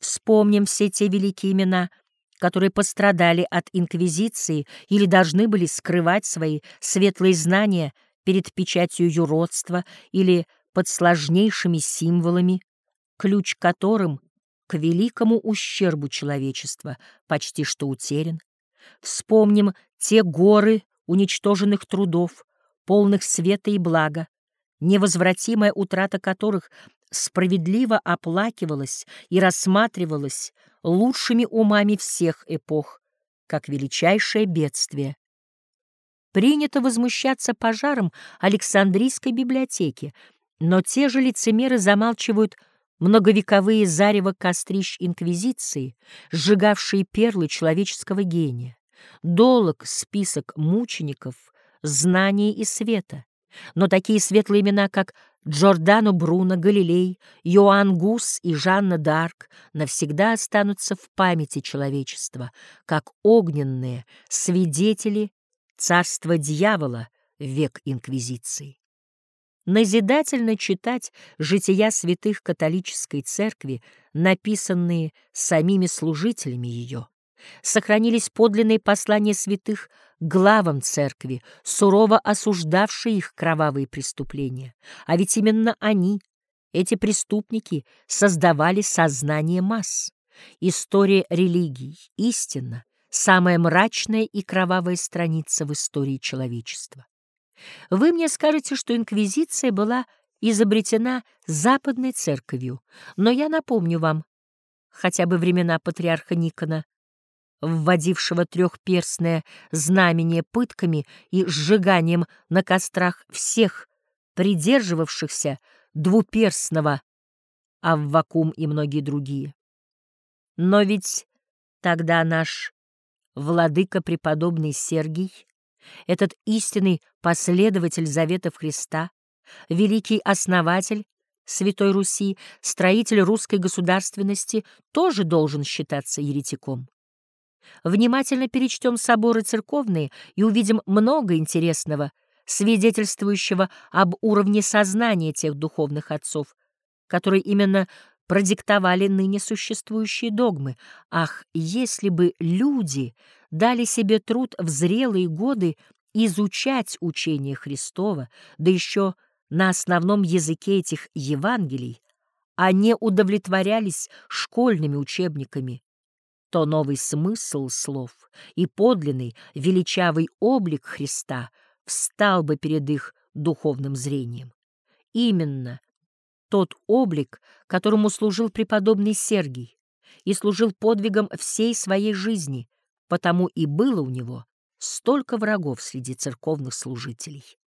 Вспомним все те великие имена, которые пострадали от инквизиции или должны были скрывать свои светлые знания перед печатью юродства или под сложнейшими символами, ключ которым к великому ущербу человечества почти что утерян. Вспомним те горы уничтоженных трудов, полных света и блага, невозвратимая утрата которых справедливо оплакивалась и рассматривалась лучшими умами всех эпох, как величайшее бедствие. Принято возмущаться пожаром Александрийской библиотеки, но те же лицемеры замалчивают многовековые зарево кострищ Инквизиции, сжигавшие перлы человеческого гения, долг список мучеников, знания и света. Но такие светлые имена, как Джордано Бруно, Галилей, Йоанн Гус и Жанна Д'Арк навсегда останутся в памяти человечества, как огненные свидетели царства дьявола в век Инквизиции. Назидательно читать жития святых католической церкви, написанные самими служителями ее. Сохранились подлинные послания святых главам церкви, сурово осуждавшие их кровавые преступления. А ведь именно они, эти преступники, создавали сознание масс. История религий, истинно, самая мрачная и кровавая страница в истории человечества. Вы мне скажете, что инквизиция была изобретена западной церковью, но я напомню вам, хотя бы времена патриарха Никона, вводившего трехперстное знамение пытками и сжиганием на кострах всех придерживавшихся двуперстного, Аввакум и многие другие. Но ведь тогда наш владыка преподобный Сергий этот истинный последователь заветов Христа, великий основатель Святой Руси, строитель русской государственности, тоже должен считаться еретиком. Внимательно перечтем соборы церковные и увидим много интересного, свидетельствующего об уровне сознания тех духовных отцов, которые именно продиктовали ныне существующие догмы. Ах, если бы люди дали себе труд в зрелые годы изучать учение Христова, да еще на основном языке этих Евангелий, а не удовлетворялись школьными учебниками, то новый смысл слов и подлинный величавый облик Христа встал бы перед их духовным зрением. Именно тот облик, которому служил преподобный Сергий и служил подвигом всей своей жизни, потому и было у него столько врагов среди церковных служителей.